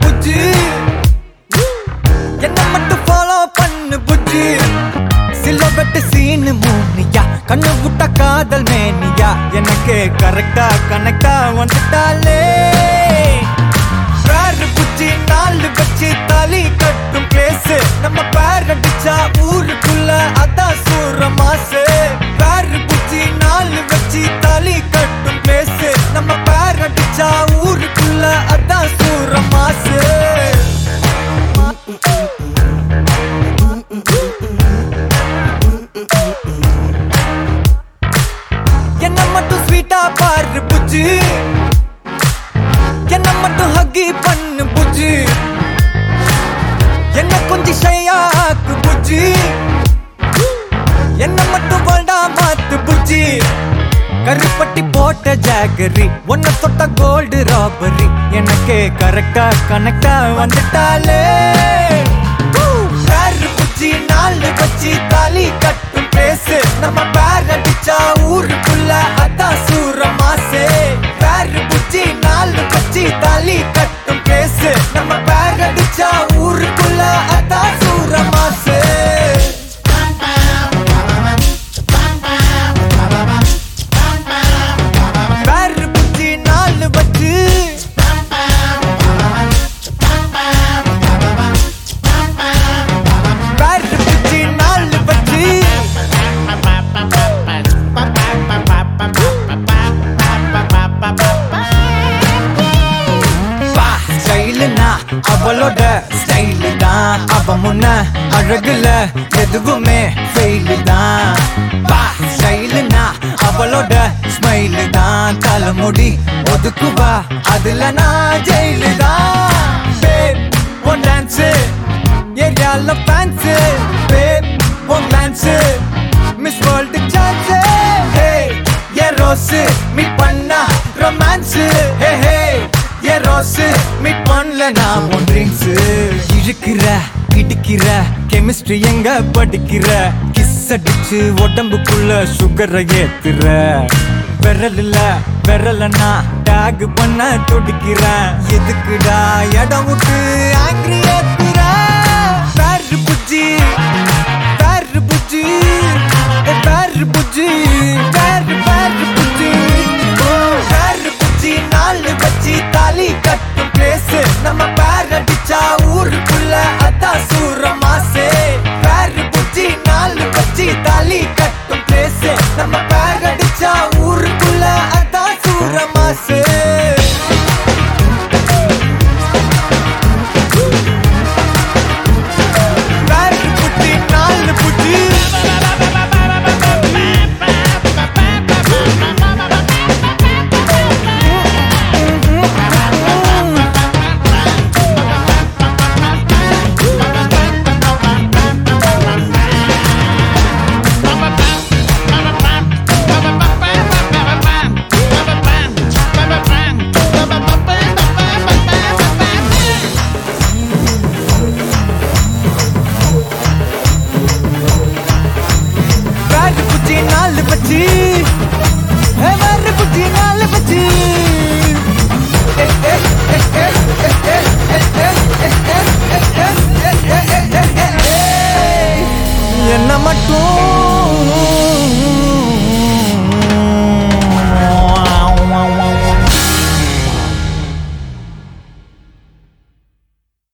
புஜ்ஜி. என்ன மட்டும் ஃபாலோ பண்ணு புஜ்ஜி. சிலபட்டு சீனு மூனியா. கண்ணு விட்டா காதல் மேனியா. எனக்கு கரெக்டா கனெக்டா வந்துட்டாலே. பேரு என்ன மட்டும் ஸ்வீட்டா பாரு புஜ்ஜி. என்ன மட்டும் ஹக்கி பண்ணு புஜ்ஜி. என்ன கொஞ்சம் ஷையாக்கு புஜ்ஜி. போட்ட ஜாகரி ஒன்ன தொட்ட கோல்டு ராபரி எனக்கு கரெக்டா கனெக்டா வந்துட்டாலே பேரு புச்சி நாலு வச்சு தான் அவ முன்ன அழகுல எதுவுமே ஃபெயிலு தான். பா ஸ்டைலுனா அவளோட ஸ்மைலு தான். தலைமுடி ஒதுக்குவா அதுல நான் ஜெயிலு தான். பேப் உன் டான்ஸு ஏரியால fans babe one dance miss world chance hey a rose meet பண்ணா romance hey hey a rose meet பண்ணல நான் உன் ட்ரிங்க்ஸ் இழுக்கிற இடிக்கிற கெமிஸ்ட்ரி எங்க படிக்கிற? கிஸ் அடிச்சு உடம்புக்குள்ள சுகரை ஏத்துற. விரல் இல்ல விரலன்னா டேக் பண்ண துடிக்கிற. எதுக்குடா இடம் விட்டு ஆங்கிரி ஏத்துற? பேரு புஜ்ஜி.